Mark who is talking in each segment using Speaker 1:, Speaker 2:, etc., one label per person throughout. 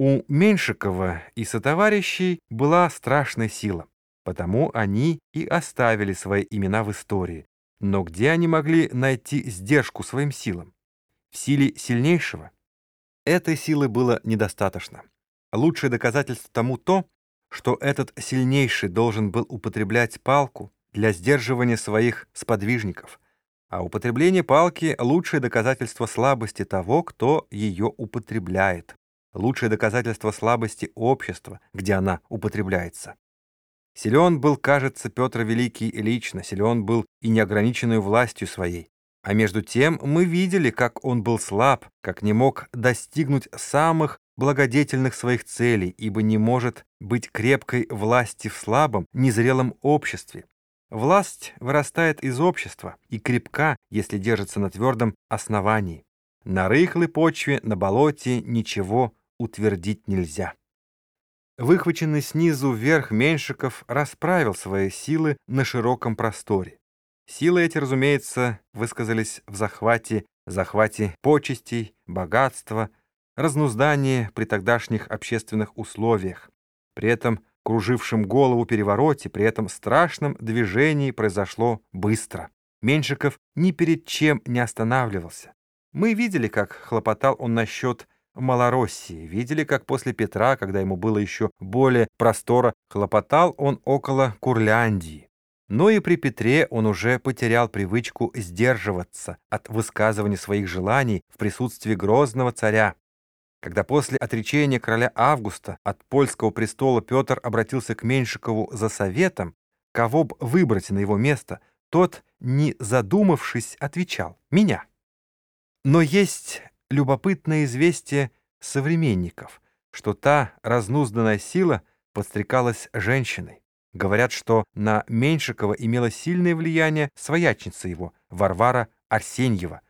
Speaker 1: У Меньшикова и сотоварищей была страшная сила, потому они и оставили свои имена в истории. Но где они могли найти сдержку своим силам? В силе сильнейшего? Этой силы было недостаточно. Лучшее доказательство тому то, что этот сильнейший должен был употреблять палку для сдерживания своих сподвижников, а употребление палки — лучшее доказательство слабости того, кто ее употребляет лучшее доказательство слабости общества, где она употребляется. Силен был, кажется, Петр Великий лично, силен был и неограниченной властью своей. А между тем мы видели, как он был слаб, как не мог достигнуть самых благодетельных своих целей, ибо не может быть крепкой власти в слабом, незрелом обществе. Власть вырастает из общества и крепка, если держится на твердом основании. На рыхлой почве, на болоте ничего утвердить нельзя. Выхваченный снизу вверх Меньшиков расправил свои силы на широком просторе. Силы эти, разумеется, высказались в захвате, захвате почестей, богатства, разнуздании при тогдашних общественных условиях. При этом кружившем голову перевороте, при этом страшном движении произошло быстро. Меньшиков ни перед чем не останавливался. Мы видели, как хлопотал он насчет Малороссии. Видели, как после Петра, когда ему было еще более простора, хлопотал он около Курляндии. Но и при Петре он уже потерял привычку сдерживаться от высказывания своих желаний в присутствии грозного царя. Когда после отречения короля Августа от польского престола Петр обратился к Меньшикову за советом, кого б выбрать на его место, тот, не задумавшись, отвечал «Меня». Но есть любопытное известие современников, что та разнузданная сила подстрекалась женщиной. Говорят, что на Меньшикова имела сильное влияние своячница его, Варвара Арсеньева,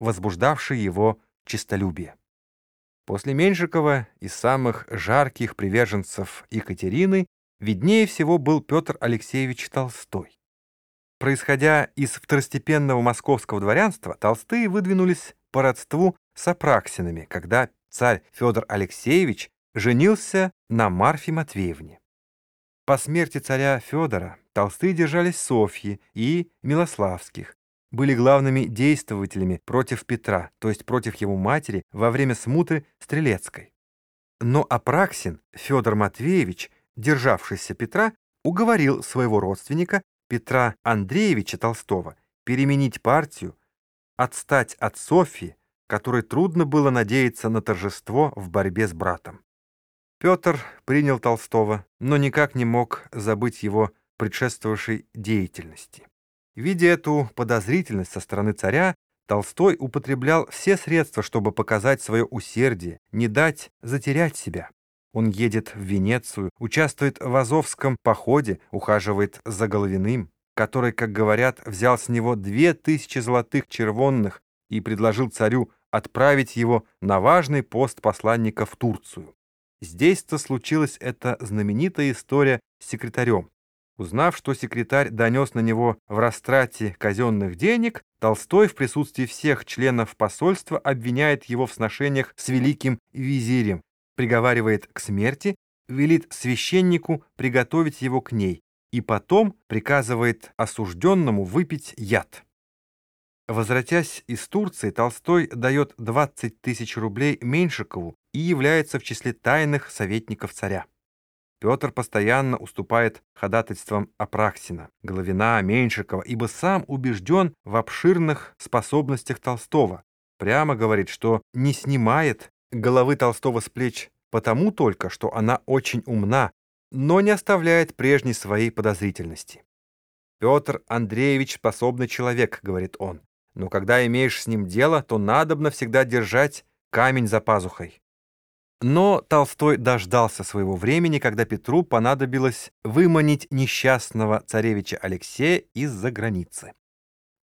Speaker 1: возбуждавшая его честолюбие. После Меньшикова из самых жарких приверженцев Екатерины виднее всего был Петр Алексеевич Толстой. Происходя из второстепенного московского дворянства, Толстые выдвинулись по родству с Апраксинами, когда царь Федор Алексеевич женился на Марфе Матвеевне. По смерти царя Федора Толстые держались Софьи и Милославских, были главными действователями против Петра, то есть против его матери, во время смуты Стрелецкой. Но Апраксин Федор Матвеевич, державшийся Петра, уговорил своего родственника Петра Андреевича Толстого переменить партию, отстать от Софьи, которой трудно было надеяться на торжество в борьбе с братом. Петр принял Толстого, но никак не мог забыть его предшествовавшей деятельности. Видя эту подозрительность со стороны царя, Толстой употреблял все средства, чтобы показать свое усердие, не дать затерять себя. Он едет в Венецию, участвует в Азовском походе, ухаживает за Головиным, который, как говорят, взял с него две тысячи золотых червонных и предложил царю отправить его на важный пост посланника в Турцию. Здесь-то случилась эта знаменитая история с секретарем. Узнав, что секретарь донес на него в растрате казенных денег, Толстой в присутствии всех членов посольства обвиняет его в сношениях с великим визирем, приговаривает к смерти, велит священнику приготовить его к ней и потом приказывает осужденному выпить яд. Возвратясь из Турции, Толстой дает 20 тысяч рублей Меньшикову и является в числе тайных советников царя. Петр постоянно уступает ходатайствам Апраксина, Головина, Меньшикова, ибо сам убежден в обширных способностях Толстого. Прямо говорит, что не снимает головы Толстого с плеч потому только, что она очень умна, но не оставляет прежней своей подозрительности. «Петр Андреевич способный человек», — говорит он. Но когда имеешь с ним дело, то надобно всегда держать камень за пазухой. Но Толстой дождался своего времени, когда Петру понадобилось выманить несчастного царевича Алексея из-за границы.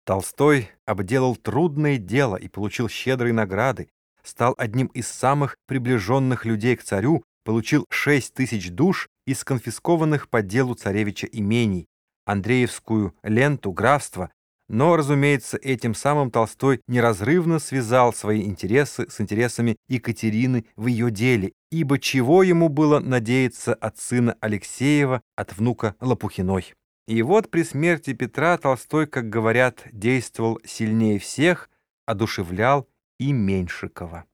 Speaker 1: Толстой обделал трудное дело и получил щедрые награды, стал одним из самых приближенных людей к царю, получил шесть тысяч душ из конфискованных по делу царевича имений, Андреевскую ленту графства но, разумеется, этим самым Толстой неразрывно связал свои интересы с интересами Екатерины в ее деле ибо чего ему было надеяться от сына Алексеева, от внука Лопухиной. И вот при смерти Петра Толстой, как говорят, действовал сильнее всех, одушевлял и Меньшикова.